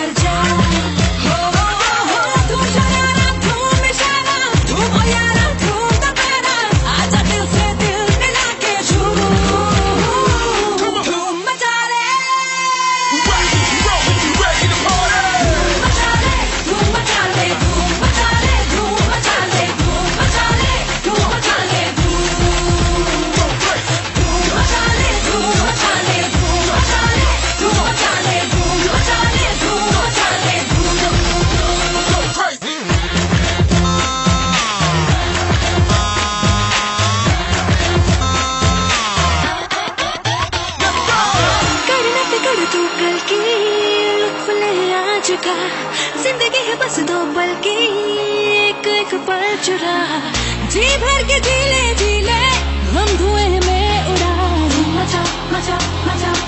kerja का। ज़िंदगी है बस दो पल एक एक पल चुरा। जी भर के जी ले जी ले हम धुएँ में उड़ा। मचा मचा मचा।